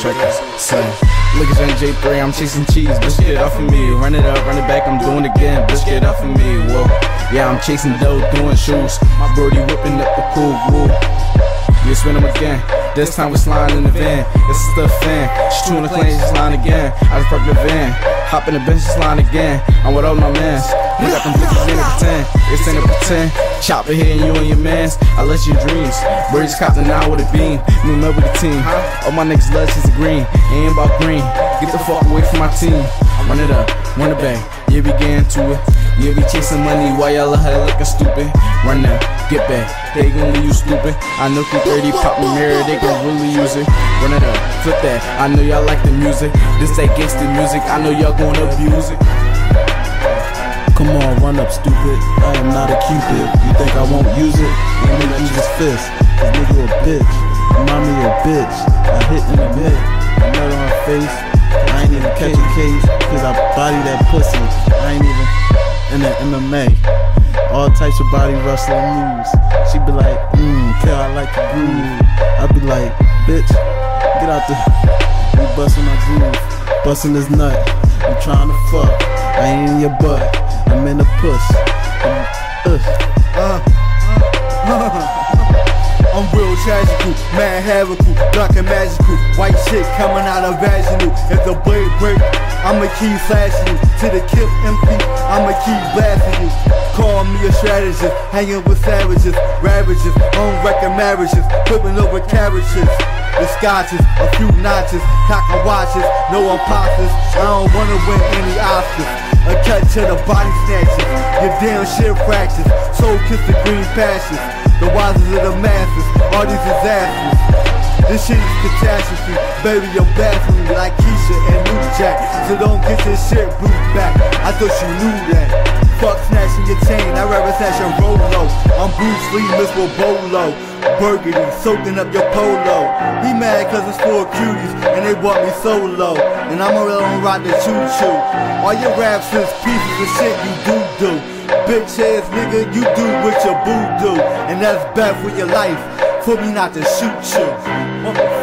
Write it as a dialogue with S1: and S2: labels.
S1: check. Look at NJ3, I'm chasing cheese, bitch get off of me. Run it up, run it back, I'm doing it again, bitch get off of me. Whoa, yeah, I'm chasing dough, doing shoes. My birdie whipping up the cool, woo. You spin them again. This time we're sliding in the van. This is the fan. She chewing the clean, she's lying again. I just parked the van. Hop in the bench, she's lying again. I'm with all my mans. We got them bitches in the pretend. It's in the pretend. Chop it here and you and your mans. I let your dreams. Birds cop the now with a beam. New with the team. All my niggas love a green. Ain't about green. Get the fuck away from my team. Run it up, run it back. Yeah, we get into it. Yeah, we chasing money while y'all her looking stupid. Run now, get back. They gon' leave you stupid. I know through 30 pop the mirror, they gon' really use it. Run it up, flip that. I know y'all like the music. This that gangsta music. I know y'all gon' abuse it.
S2: Come on, run up, stupid. Oh, I am not a cupid. You think I won't use it? Let me use his fist. Cause nigga a bitch. Mommy a bitch. I hit in the mid. I nut on her face. I ain't even catch a case. Cause I body that pussy. I ain't even in the MMA. All types of body wrestling moves. She be like, mmm, kill, I like the groove. I be like, bitch, get out the. We bustin' my groove, bustin' this nut. I'm trying to fuck. I ain't in your butt. Puss. I'm, uh.
S3: I'm real tragical, mad havocal, dark and magical. White shit coming out of vaginal. If the blade break, I'ma keep slashing you. To the kill empty, I'ma keep blasting you. Call me a strategist, hanging with savages, ravages, on record marriages, flipping over carriages. The scotches, a few notches, cocker watches, no imposters. I don't wanna win any Oscars. A cut to the body snatches, your damn shit fractures. Soul kiss the green passions, the wisest of the masses, all these disasters. This shit is catastrophe, baby, you're me like Keisha and New Jack. So don't get this shit blue back. I thought you knew that. Fuck snatching your chain, I'd rather snatch a Rolo. I'm Bruce Lee, Miss Bolo. Burgundy, soaking up your polo. He mad cause it's for cuties, and they want me solo. And I'ma let on rock the choo choo. All your raps is pieces of shit you do do. Bitch ass nigga, you do what your boo do. And that's bad for your life, for me not to shoot you. Motherfucker, shoot you.